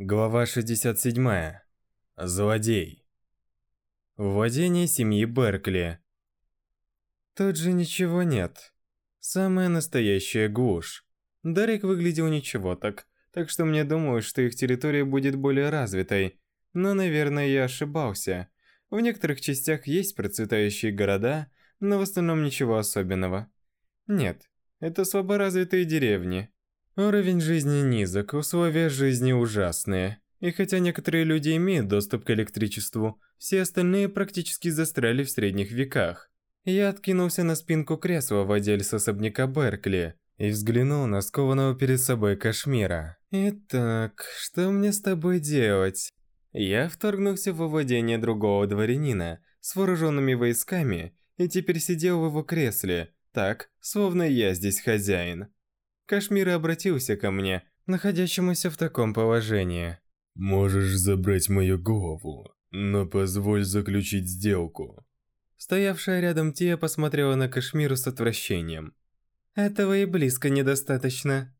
Глава 67. Злодей. Владение семьи Беркли. Тут же ничего нет. Самая настоящая глушь. Дарик выглядел ничего так, так что мне думалось, что их территория будет более развитой. Но, наверное, я ошибался. В некоторых частях есть процветающие города, но в остальном ничего особенного. Нет, это слаборазвитые деревни. Уровень жизни низок, условия жизни ужасные. И хотя некоторые люди имеют доступ к электричеству, все остальные практически застряли в средних веках. Я откинулся на спинку кресла владельца особняка Беркли и взглянул на скованного перед собой Кашмира. «Итак, что мне с тобой делать?» Я вторгнулся во владение другого дворянина с вооруженными войсками и теперь сидел в его кресле, так, словно я здесь хозяин. Кашмир обратился ко мне, находящемуся в таком положении. «Можешь забрать мою голову, но позволь заключить сделку». Стоявшая рядом Тия посмотрела на Кашмиру с отвращением. «Этого и близко недостаточно».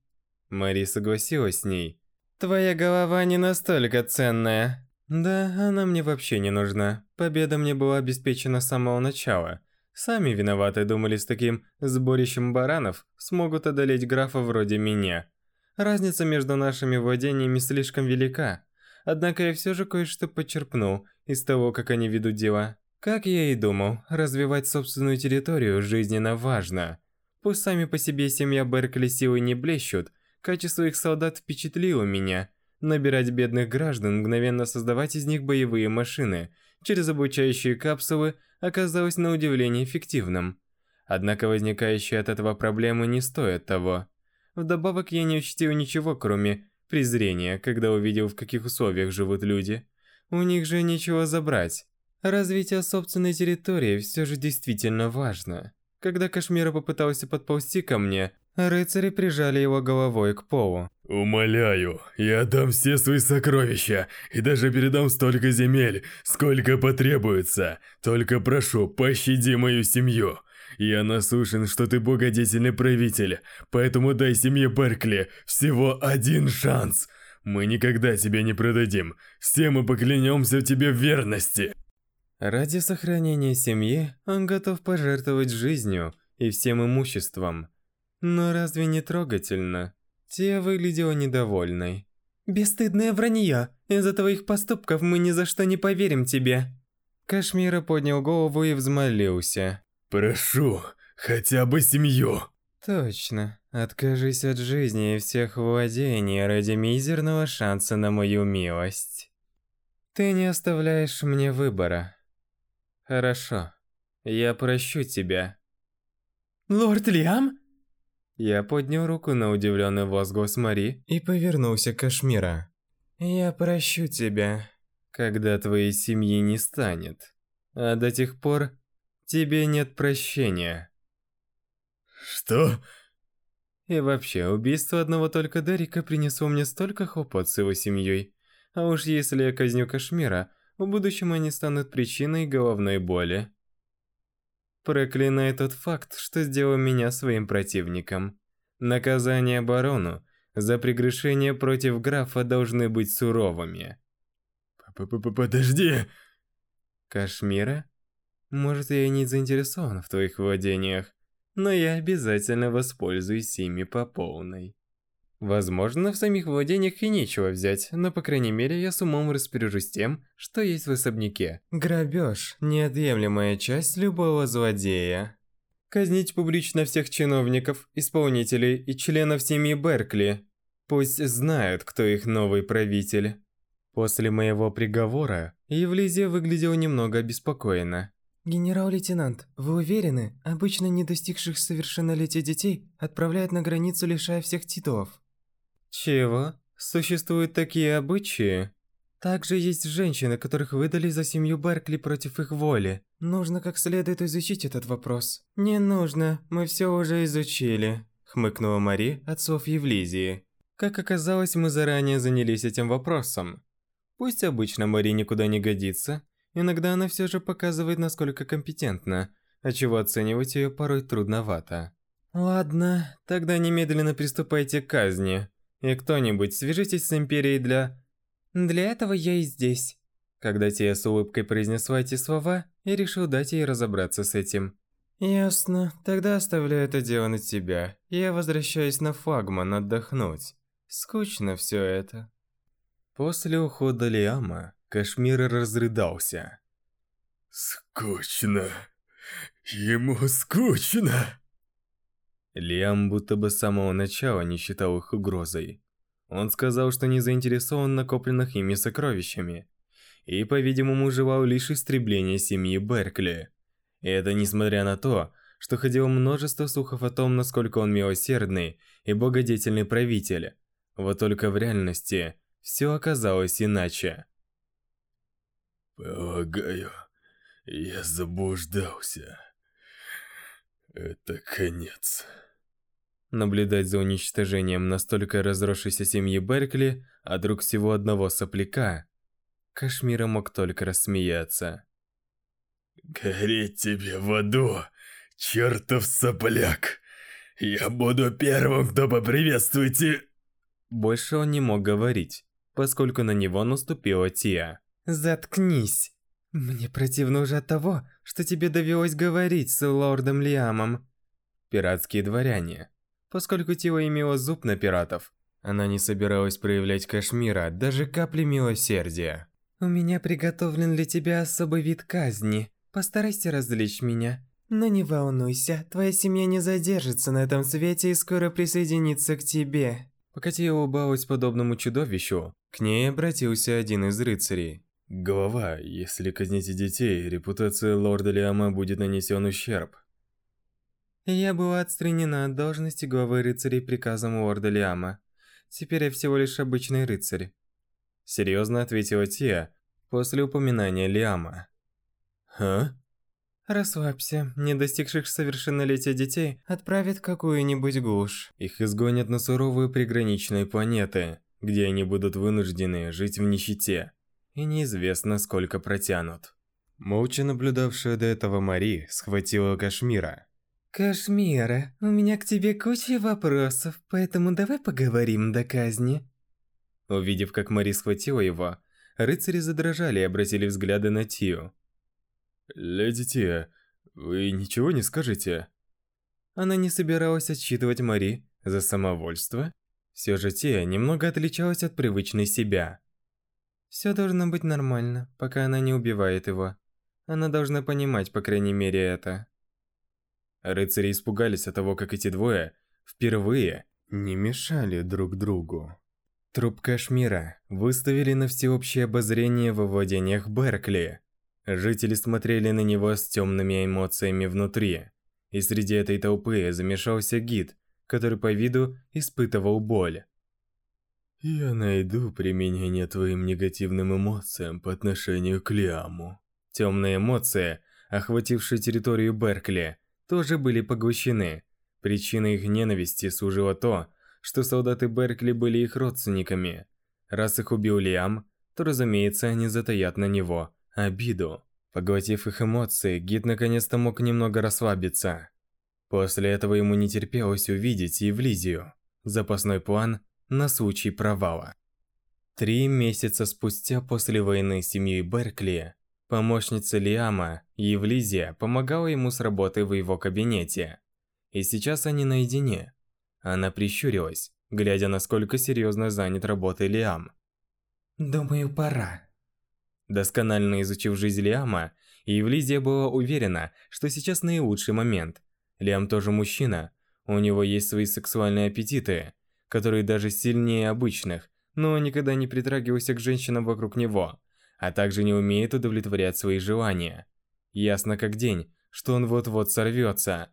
Мари согласилась с ней. «Твоя голова не настолько ценная». «Да, она мне вообще не нужна. Победа мне была обеспечена с самого начала. Сами виноваты думали с таким сборищем баранов смогут одолеть графа вроде меня. Разница между нашими владениями слишком велика. Однако я все же кое-что подчерпнул из того, как они ведут дела. Как я и думал, развивать собственную территорию жизненно важно. Пусть сами по себе семья Беркли силой не блещут, качество их солдат впечатлило меня. Набирать бедных граждан, мгновенно создавать из них боевые машины – через обучающие капсулы оказалось на удивление эффективным. Однако возникающие от этого проблемы не стоят того. Вдобавок я не учтил ничего, кроме презрения, когда увидел, в каких условиях живут люди. У них же нечего забрать. Развитие собственной территории все же действительно важно. Когда Кашмира попытался подползти ко мне, рыцари прижали его головой к полу. «Умоляю, я отдам все свои сокровища и даже передам столько земель, сколько потребуется. Только прошу, пощади мою семью. Я наслышан, что ты богодетельный правитель, поэтому дай семье Беркли всего один шанс. Мы никогда тебя не продадим. Все мы поклянемся тебе в верности». Ради сохранения семьи он готов пожертвовать жизнью и всем имуществом. Но разве не трогательно? Тия выглядела недовольной. «Бесстыдное вранье! Из-за твоих поступков мы ни за что не поверим тебе!» Кашмира поднял голову и взмолился. «Прошу, хотя бы семью!» «Точно. Откажись от жизни и всех владений ради мизерного шанса на мою милость. Ты не оставляешь мне выбора. Хорошо. Я прощу тебя. Лорд Лиам? Я поднял руку на удивленный возглас Мари и повернулся к Кашмира. Я прощу тебя, когда твоей семьи не станет. А до тех пор тебе нет прощения. Что? И вообще, убийство одного только Дарика принесло мне столько хлопот с его семьей. А уж если я казню Кашмира, в будущем они станут причиной головной боли. Проклинаю тот факт, что сделал меня своим противником. Наказание барону за прегрешение против графа должны быть суровыми. П -п -п Подожди. Кашмира? Может, я и не заинтересован в твоих владениях, но я обязательно воспользуюсь ими по полной. Возможно, в самих владениях и нечего взять, но по крайней мере я с умом распоряжусь тем, что есть в особняке. Грабеж – неотъемлемая часть любого злодея. Казнить публично всех чиновников, исполнителей и членов семьи Беркли. Пусть знают, кто их новый правитель. После моего приговора Евлизия выглядела немного обеспокоена. Генерал-лейтенант, вы уверены, обычно не достигших совершеннолетия детей отправляют на границу, лишая всех титулов? Чего? Существуют такие обычаи? Также есть женщины, которых выдали за семью Беркли против их воли. Нужно как следует изучить этот вопрос. Не нужно, мы все уже изучили, хмыкнула Мари от слов Евлизии. Как оказалось, мы заранее занялись этим вопросом. Пусть обычно Мари никуда не годится, иногда она все же показывает, насколько компетентна, отчего оценивать ее порой трудновато. Ладно, тогда немедленно приступайте к казни. И кто-нибудь свяжитесь с Империей для... Для этого я и здесь. Когда Тия с улыбкой произнесла эти слова, я решил дать ей разобраться с этим. Ясно. Тогда оставляю это дело на тебя. Я возвращаюсь на флагман отдохнуть. Скучно все это. После ухода Лиама, Кашмир разрыдался. Скучно. Ему скучно. Лиам будто бы с самого начала не считал их угрозой. Он сказал, что не заинтересован накопленных ими сокровищами, и, по-видимому, желал лишь истребления семьи Беркли. И это несмотря на то, что ходило множество слухов о том, насколько он милосердный и благодетельный правитель. Вот только в реальности все оказалось иначе. Полагаю, я заблуждался. Это конец. Наблюдать за уничтожением настолько разросшейся семьи Беркли, а друг всего одного сопляка, Кашмира мог только рассмеяться. «Гореть тебе в аду, чертов сопляк! Я буду первым, кто поприветствует и...» Больше он не мог говорить, поскольку на него наступила Тия. «Заткнись! Мне противно уже от того, что тебе довелось говорить с лордом Лиамом». Пиратские дворяне. Поскольку Тила имела зуб на пиратов, она не собиралась проявлять Кашмира даже капли милосердия. «У меня приготовлен для тебя особый вид казни. Постарайся развлечь меня. Но не волнуйся, твоя семья не задержится на этом свете и скоро присоединится к тебе». Пока Тия улыбалась подобному чудовищу, к ней обратился один из рыцарей. Голова, если казните детей, репутация лорда Лиама будет нанесен ущерб. Я была отстранена от должности главы рыцарей приказом лорда Лиама. Теперь я всего лишь обычный рыцарь. Серьезно ответила Тия после упоминания Лиама. А? Расслабься, не достигших совершеннолетия детей отправят какую-нибудь глушь. Их изгонят на суровые приграничные планеты, где они будут вынуждены жить в нищете и неизвестно сколько протянут. Молча наблюдавшая до этого Мари схватила Кашмира. «Кашмира, у меня к тебе куча вопросов, поэтому давай поговорим до казни». Увидев, как Мари схватила его, рыцари задрожали и обратили взгляды на Тию. «Леди Тия, вы ничего не скажете?» Она не собиралась отчитывать Мари за самовольство. Все же Тия немного отличалась от привычной себя. Все должно быть нормально, пока она не убивает его. Она должна понимать, по крайней мере, это. Рыцари испугались от того, как эти двое впервые не мешали друг другу. Труп Кашмира выставили на всеобщее обозрение во владениях Беркли. Жители смотрели на него с темными эмоциями внутри. И среди этой толпы замешался гид, который по виду испытывал боль. Я найду применение твоим негативным эмоциям по отношению к Лиаму. Темные эмоции, охватившие территорию Беркли, тоже были поглощены. Причиной их ненависти служило то, что солдаты Беркли были их родственниками. Раз их убил Лиам, то, разумеется, они затаят на него обиду. Поглотив их эмоции, гид наконец-то мог немного расслабиться. После этого ему не терпелось увидеть Евлизию. Запасной план на случай провала. Три месяца спустя после войны с семьей Беркли, помощница Лиама, Евлизия, помогала ему с работой в его кабинете. И сейчас они наедине. Она прищурилась, глядя, насколько серьезно занят работой Лиам. «Думаю, пора». Досконально изучив жизнь Лиама, Евлизия была уверена, что сейчас наилучший момент. Лиам тоже мужчина, у него есть свои сексуальные аппетиты, которые даже сильнее обычных, но никогда не притрагивался к женщинам вокруг него, а также не умеет удовлетворять свои желания. Ясно как день, что он вот-вот сорвется.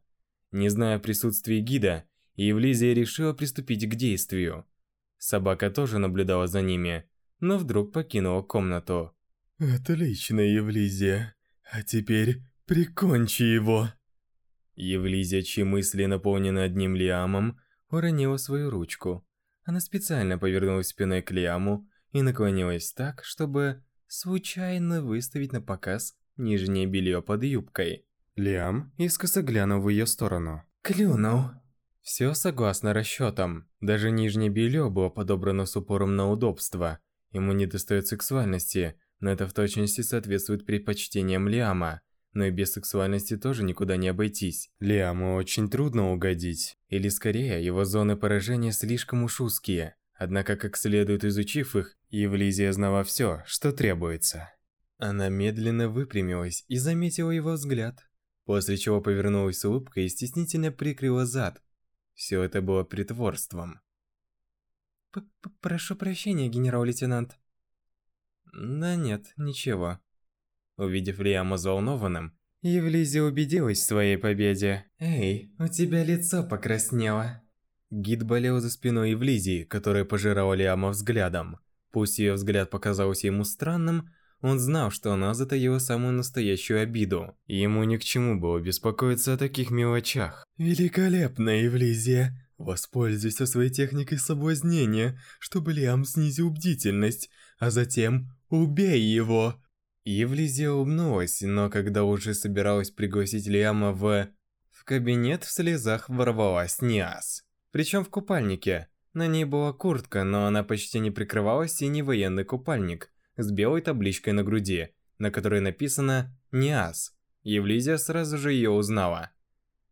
Не зная о присутствии гида, Евлизия решила приступить к действию. Собака тоже наблюдала за ними, но вдруг покинула комнату. «Отлично, Евлизия. А теперь прикончи его!» Евлизия, чьи мысли наполнены одним лиамом, уронила свою ручку. Она специально повернулась спиной к Лиаму и наклонилась так, чтобы случайно выставить на показ нижнее белье под юбкой. Лиам искоса глянул в ее сторону. «Клюнул!» Все согласно расчетам. Даже нижнее белье было подобрано с упором на удобство, Ему недостает сексуальности, но это в точности соответствует предпочтениям Лиама. Но и без сексуальности тоже никуда не обойтись. Лиаму очень трудно угодить. Или скорее, его зоны поражения слишком уж узкие. Однако, как следует изучив их, Евлизия знала все, что требуется. Она медленно выпрямилась и заметила его взгляд, после чего повернулась с улыбкой и стеснительно прикрыла зад. Все это было притворством. П -п «Прошу прощения, генерал-лейтенант». «Да нет, ничего». Увидев Лиама взволнованным, Евлизия убедилась в своей победе. «Эй, у тебя лицо покраснело». Гид болел за спиной Евлизии, которая пожирала Лиама взглядом. Пусть ее взгляд показался ему странным, он знал, что она затаила самую настоящую обиду, ему ни к чему было беспокоиться о таких мелочах. «Великолепно, Евлизия! Воспользуйся своей техникой соблазнения, чтобы Лиам снизил бдительность, а затем убей его!» Евлизия улыбнулась, но когда уже собиралась пригласить Лиама в... В кабинет в слезах ворвалась Ниас. Причем в купальнике. На ней была куртка, но она почти не прикрывала синий военный купальник с белой табличкой на груди, на которой написано «НИАС». Евлизия сразу же ее узнала.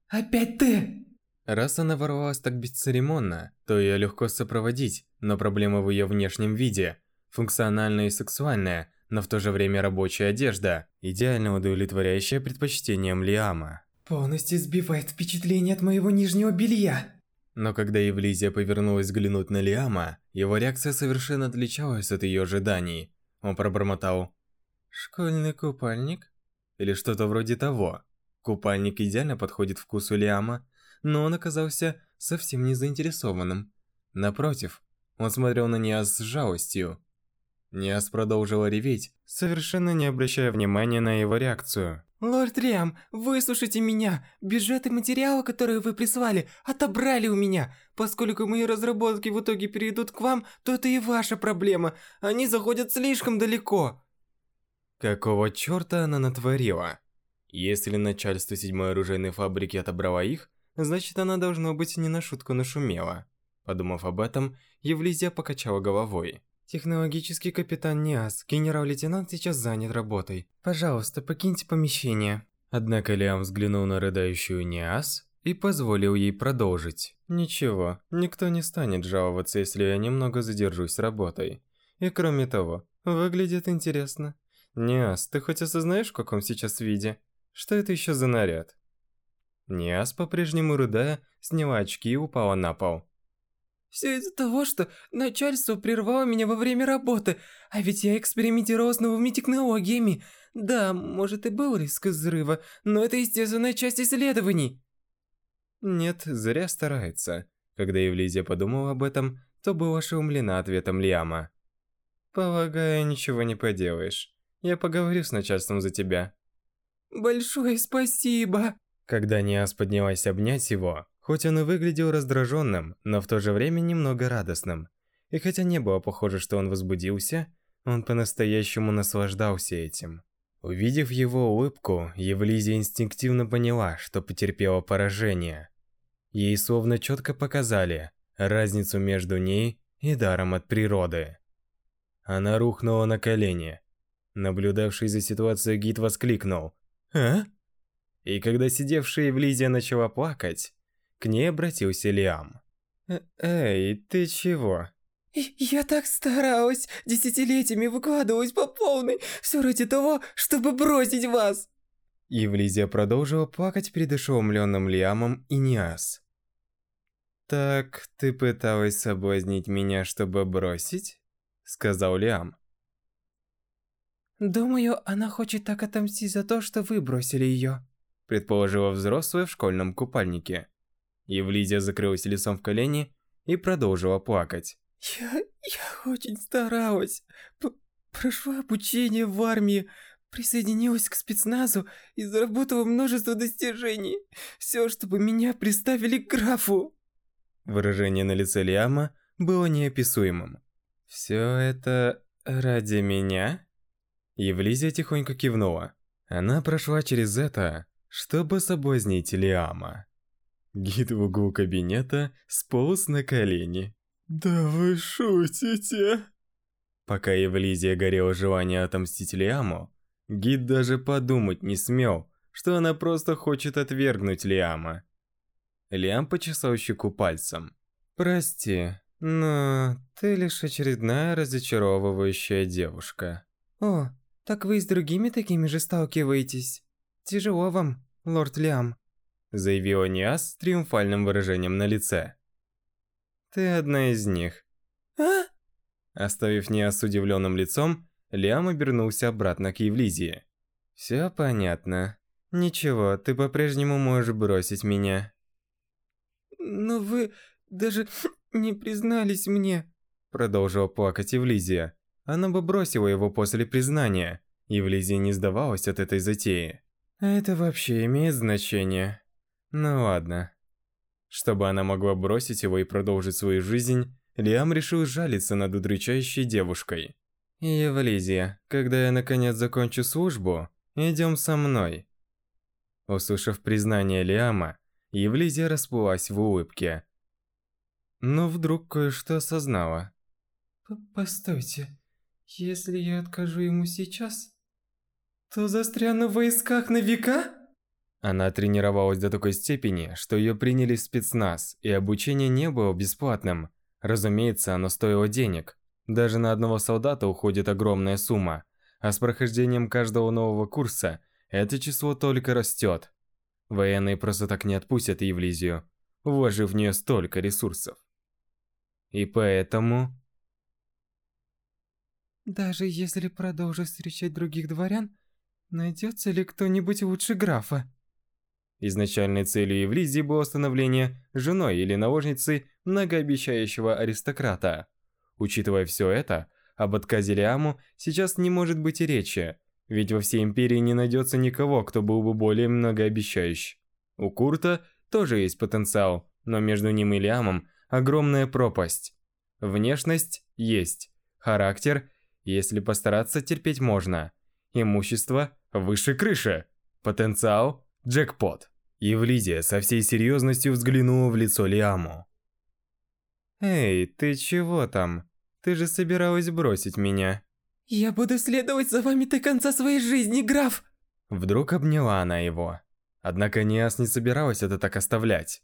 «Опять ты!» Раз она ворвалась так бесцеремонно, то ее легко сопроводить, но проблема в ее внешнем виде. Функциональная и сексуальная, но в то же время рабочая одежда, идеально удовлетворяющая предпочтениям Лиама. «Полностью сбивает впечатление от моего нижнего белья!» Но когда Евлизия повернулась взглянуть на Лиама, его реакция совершенно отличалась от ее ожиданий. Он пробормотал. «Школьный купальник?» Или что-то вроде того. Купальник идеально подходит вкусу Лиама, но он оказался совсем не заинтересованным. Напротив, он смотрел на Ниас с жалостью. Ниас продолжила реветь, совершенно не обращая внимания на его реакцию. «Лорд Риам, выслушайте меня! Бюджеты материала, которые вы прислали, отобрали у меня! Поскольку мои разработки в итоге перейдут к вам, то это и ваша проблема. Они заходят слишком далеко!» Какого чёрта она натворила? Если начальство седьмой оружейной фабрики отобрало их, значит она должно быть не на шутку нашумела. Подумав об этом, Евлизия покачала головой. Технологический капитан Ниас, генерал-лейтенант сейчас занят работой. Пожалуйста, покиньте помещение. Однако Лиам взглянул на рыдающую Ниас и позволил ей продолжить. Ничего, никто не станет жаловаться, если я немного задержусь с работой. И кроме того, выглядит интересно. Ниас, ты хоть осознаешь, в каком сейчас виде? Что это еще за наряд? Ниас, по-прежнему рыдая, сняла очки и упала на пол. Все из-за того, что начальство прервало меня во время работы, а ведь я экспериментировал с новыми технологиями. Да, может и был риск взрыва, но это естественная часть исследований. Нет, зря старается. Когда Евлизия подумала об этом, то была ошеломлена ответом Лиама. Полагаю, ничего не поделаешь. Я поговорю с начальством за тебя. Большое спасибо. Когда Ниас поднялась обнять его, Хоть он и выглядел раздраженным, но в то же время немного радостным. И хотя не было похоже, что он возбудился, он по-настоящему наслаждался этим. Увидев его улыбку, Евлизия инстинктивно поняла, что потерпела поражение. Ей словно четко показали разницу между ней и даром от природы. Она рухнула на колени. Наблюдавший за ситуацией гид воскликнул «А?». И когда сидевшая Евлизия начала плакать, к ней обратился Лиам. «Э, «Эй, ты чего?» «Я так старалась, десятилетиями выкладывалась по полной, все ради того, чтобы бросить вас!» Евлизия продолжила плакать перед ошеломленным Лиамом и Ниас. «Так, ты пыталась соблазнить меня, чтобы бросить?» Сказал Лиам. «Думаю, она хочет так отомстить за то, что вы бросили ее», предположила взрослая в школьном купальнике. Евлизия закрылась лицом в колени и продолжила плакать. «Я... я очень старалась. П прошла обучение в армии, присоединилась к спецназу и заработала множество достижений. Все, чтобы меня приставили к графу». Выражение на лице Лиама было неописуемым. «Все это ради меня?» Евлизия тихонько кивнула. Она прошла через это, чтобы соблазнить Лиама. Гид в углу кабинета сполз на колени. «Да вы шутите?» Пока Евлизия горела желание отомстить Лиаму, гид даже подумать не смел, что она просто хочет отвергнуть Лиама. Лиам почесал щеку пальцем. «Прости, но ты лишь очередная разочаровывающая девушка». «О, так вы и с другими такими же сталкиваетесь? Тяжело вам, лорд Лиам», заявила Ниас с триумфальным выражением на лице. «Ты одна из них». «А?» Оставив Ниас с удивленным лицом, Лиам обернулся обратно к Евлизии. «Все понятно. Ничего, ты по-прежнему можешь бросить меня». «Но вы даже не признались мне», продолжила плакать Евлизия. Она бы бросила его после признания. Евлизия не сдавалась от этой затеи. Это вообще имеет значение. Ну ладно. Чтобы она могла бросить его и продолжить свою жизнь, Лиам решил жалиться над удручающей девушкой. «Евлизия, когда я наконец закончу службу, идем со мной». Услышав признание Лиама, Евлизия расплылась в улыбке. Но вдруг кое-что осознала. «Постойте, если я откажу ему сейчас, то застряну в войсках на века?» Она тренировалась до такой степени, что ее приняли в спецназ, и обучение не было бесплатным. Разумеется, оно стоило денег. Даже на одного солдата уходит огромная сумма, а с прохождением каждого нового курса это число только растет. Военные просто так не отпустят Евлизию, вложив в нее столько ресурсов. И поэтому... Даже если продолжу встречать других дворян, найдется ли кто-нибудь лучше графа? Изначальной целью Евлизии было становление женой или наложницей многообещающего аристократа. Учитывая все это, об отказе Лиаму сейчас не может быть и речи, ведь во всей Империи не найдется никого, кто был бы более многообещающий. У Курта тоже есть потенциал, но между ним и Лиамом огромная пропасть. Внешность есть, характер, если постараться, терпеть можно. Имущество выше крыши, потенциал джекпот. Евлидия со всей серьезностью взглянула в лицо Лиаму. «Эй, ты чего там? Ты же собиралась бросить меня». «Я буду следовать за вами до конца своей жизни, граф!» Вдруг обняла она его. Однако Ниас не собиралась это так оставлять.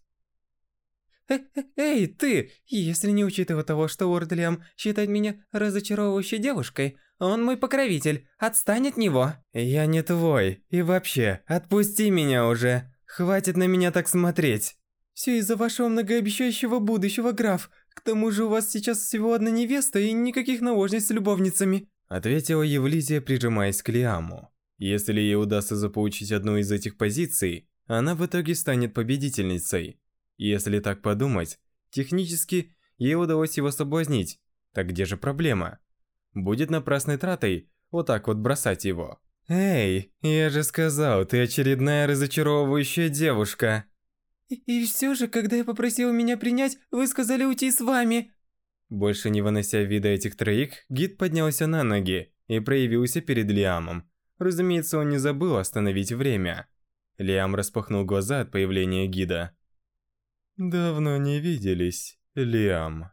Э «Эй, ты! Если не учитывая того, что лорд Лиам считает меня разочаровывающей девушкой, он мой покровитель, отстань от него!» «Я не твой, и вообще, отпусти меня уже!» Хватит на меня так смотреть. Все из-за вашего многообещающего будущего, граф. К тому же у вас сейчас всего одна невеста и никаких наложниц с любовницами. Ответила Евлизия, прижимаясь к Лиаму. Если ей удастся заполучить одну из этих позиций, она в итоге станет победительницей. Если так подумать, технически ей удалось его соблазнить. Так где же проблема? Будет напрасной тратой вот так вот бросать его. «Эй, я же сказал, ты очередная разочаровывающая девушка!» и, «И все же, когда я попросил меня принять, вы сказали уйти с вами!» Больше не вынося вида этих троих, гид поднялся на ноги и проявился перед Лиамом. Разумеется, он не забыл остановить время. Лиам распахнул глаза от появления гида. «Давно не виделись, Лиам».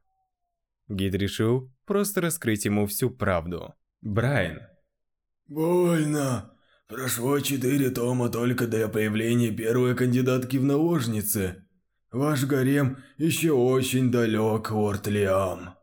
Гид решил просто раскрыть ему всю правду. Брайан, «Больно. Прошло четыре тома только до появления первой кандидатки в наложницы. Ваш гарем еще очень далек, лорд Лиам».